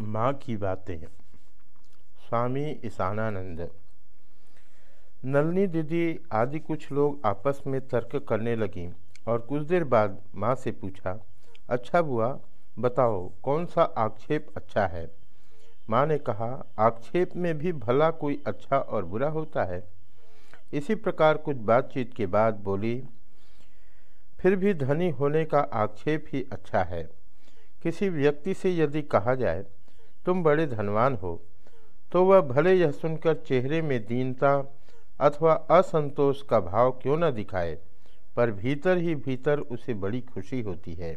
माँ की बातें। स्वामी ईशानानंद। नलनी दीदी आदि कुछ लोग आपस में तर्क करने लगी और कुछ देर बाद माँ से पूछा अच्छा बुआ, बताओ, कौन सा आक्षेप अच्छा है? माँ ने कहा, आक्षेप में भी भला कोई अच्छा और बुरा होता है। इसी प्रकार कुछ बातचीत के बाद बोली, फिर भी धनी होने का आक्षेप ही अच्छा है। किसी व्यक्ति से यदि कहा जाए तुम बड़े धनवान हो। तो वह भले यह सुनकर चेहरे में दीनता अथवा असंतोष का भाव क्यों न दिखाए, पर भीतर ही भीतर उसे बड़ी खुशी होती है।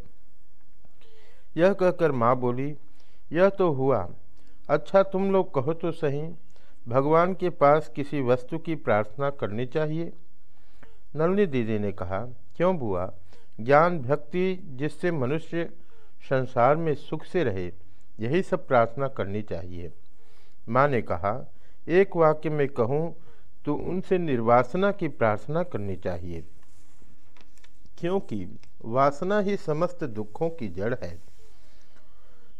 यह कहकर माँ बोली, यह तो हुआ। अच्छा तुम लोग कहो तो सही। भगवान के पास किसी वस्तु की प्रार्थना करनी चाहिए? नलनी दीदी ने कहा, क्यों बुआ? ज्ञान, भक्ति जिससे मनुष्य संसार में सुख से रहे यही सब प्रार्थना करनी चाहिए। माँ ने कहा, एक वाक्य में कहूँ तो उनसे निर्वासना की प्रार्थना करनी चाहिए। क्योंकि वासना ही समस्त दुखों की जड़ है।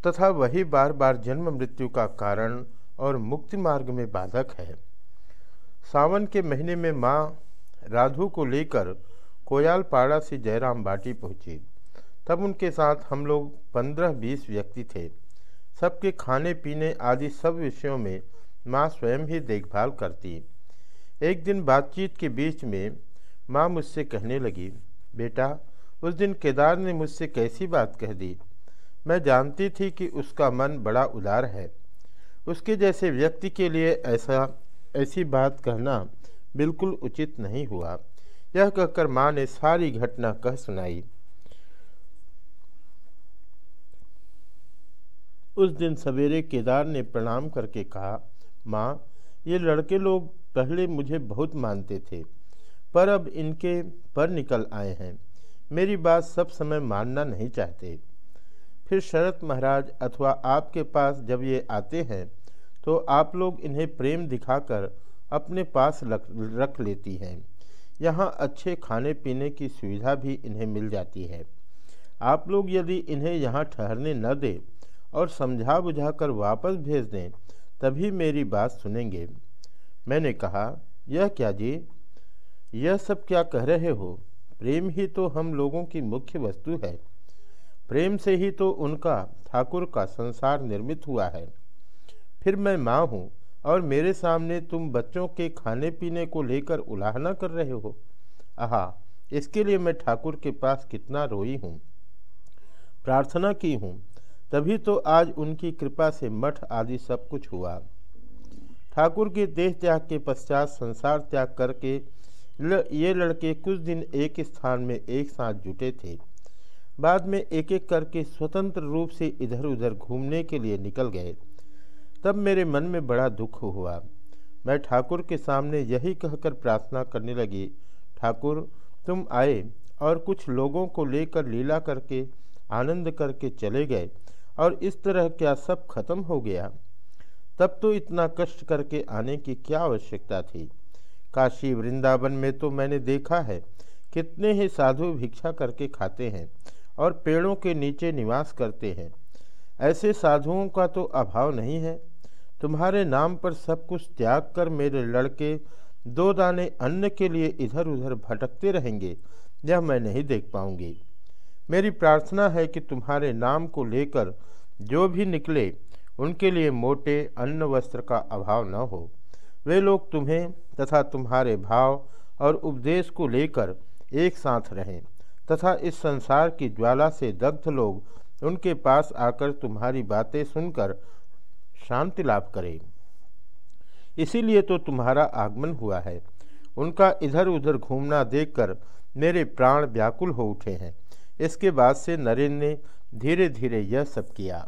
तथा वही बार बार जन्म मृत्यु का कारण और मुक्ति मार्ग में बाधक है। सावन के महीने में माँ राधु को लेकर कोयालपाड़ा से जयराम बाटी पहुँची। तब उनके साथ हम लोग पंद्रह बीस व्यक्ति थे। सबके खाने पीने आदि सब विषयों में माँ स्वयं ही देखभाल करती। एक दिन बातचीत के बीच में माँ मुझसे कहने लगी, बेटा, उस दिन केदार ने मुझसे कैसी बात कह दी? मैं जानती थी कि उसका मन बड़ा उदार है। उसके जैसे व्यक्ति के लिए ऐसा, ऐसी बात कहना बिल्कुल उचित नहीं हुआ। यह कहकर माँ ने सारी घटना कह सुनाई। उस दिन सवेरे केदार ने प्रणाम करके कहा, माँ, ये लड़के लोग पहले मुझे बहुत मानते थे, पर अब इनके पर निकल आए हैं। मेरी बात सब समय मानना नहीं चाहते। फिर शरत महाराज अथवा आपके पास जब ये आते हैं तो आप लोग इन्हें प्रेम दिखाकर अपने पास रख रख लेती हैं। यहाँ अच्छे खाने पीने की सुविधा भी इन्हें मिल जाती है। आप लोग यदि इन्हें यहाँ ठहरने न दें और समझा बुझाकर वापस भेज दें, तभी मेरी बात सुनेंगे। मैंने कहा, यह क्या जी? यह सब क्या कह रहे हो? प्रेम ही तो हम लोगों की मुख्य वस्तु है। प्रेम से ही तो उनका, ठाकुर का संसार निर्मित हुआ है। फिर मैं माँ हूँ, और मेरे सामने तुम बच्चों के खाने पीने को लेकर उलाहना कर रहे हो। आहा, इसके लिए मैं ठाकुर के पास कितना रोई हूँ। प्रार्थना की हूँ तभी तो आज उनकी कृपा से मठ आदि सब कुछ हुआ। ठाकुर के देह त्याग के पश्चात संसार त्याग करके ये लड़के कुछ दिन एक स्थान में एक साथ जुटे थे। बाद में एक एक करके स्वतंत्र रूप से इधर उधर घूमने के लिए निकल गए। तब मेरे मन में बड़ा दुख हुआ। मैं ठाकुर के सामने यही कहकर प्रार्थना करने लगी, ठाकुर, तुम आए और कुछ लोगों को लेकर लीला करके, आनंद करके चले गए। और इस तरह क्या सब खत्म हो गया? तब तो इतना कष्ट करके आने की क्या आवश्यकता थी? काशी वृंदावन में तो मैंने देखा है, कितने ही साधु भिक्षा करके खाते हैं और पेड़ों के नीचे निवास करते हैं। ऐसे साधुओं का तो अभाव नहीं है। तुम्हारे नाम पर सब कुछ त्याग कर मेरे लड़के दो दाने अन्न के लिए इधर उधर भटकते रहेंगे, यह मैं नहीं देख पाऊँगी। मेरी प्रार्थना है कि तुम्हारे नाम को लेकर जो भी निकले, उनके लिए मोटे अन्न वस्त्र का अभाव न हो। वे लोग तुम्हें तथा तुम्हारे भाव और उपदेश को लेकर एक साथ रहें, तथा इस संसार की ज्वाला से दग्ध लोग उनके पास आकर तुम्हारी बातें सुनकर शांति लाभ करें। इसीलिए तो तुम्हारा आगमन हुआ है। उनका इधर उधर घूमना देखकर मेरे प्राण व्याकुल हो उठे हैं। इसके बाद से नरेंद्र ने धीरे धीरे यह सब किया।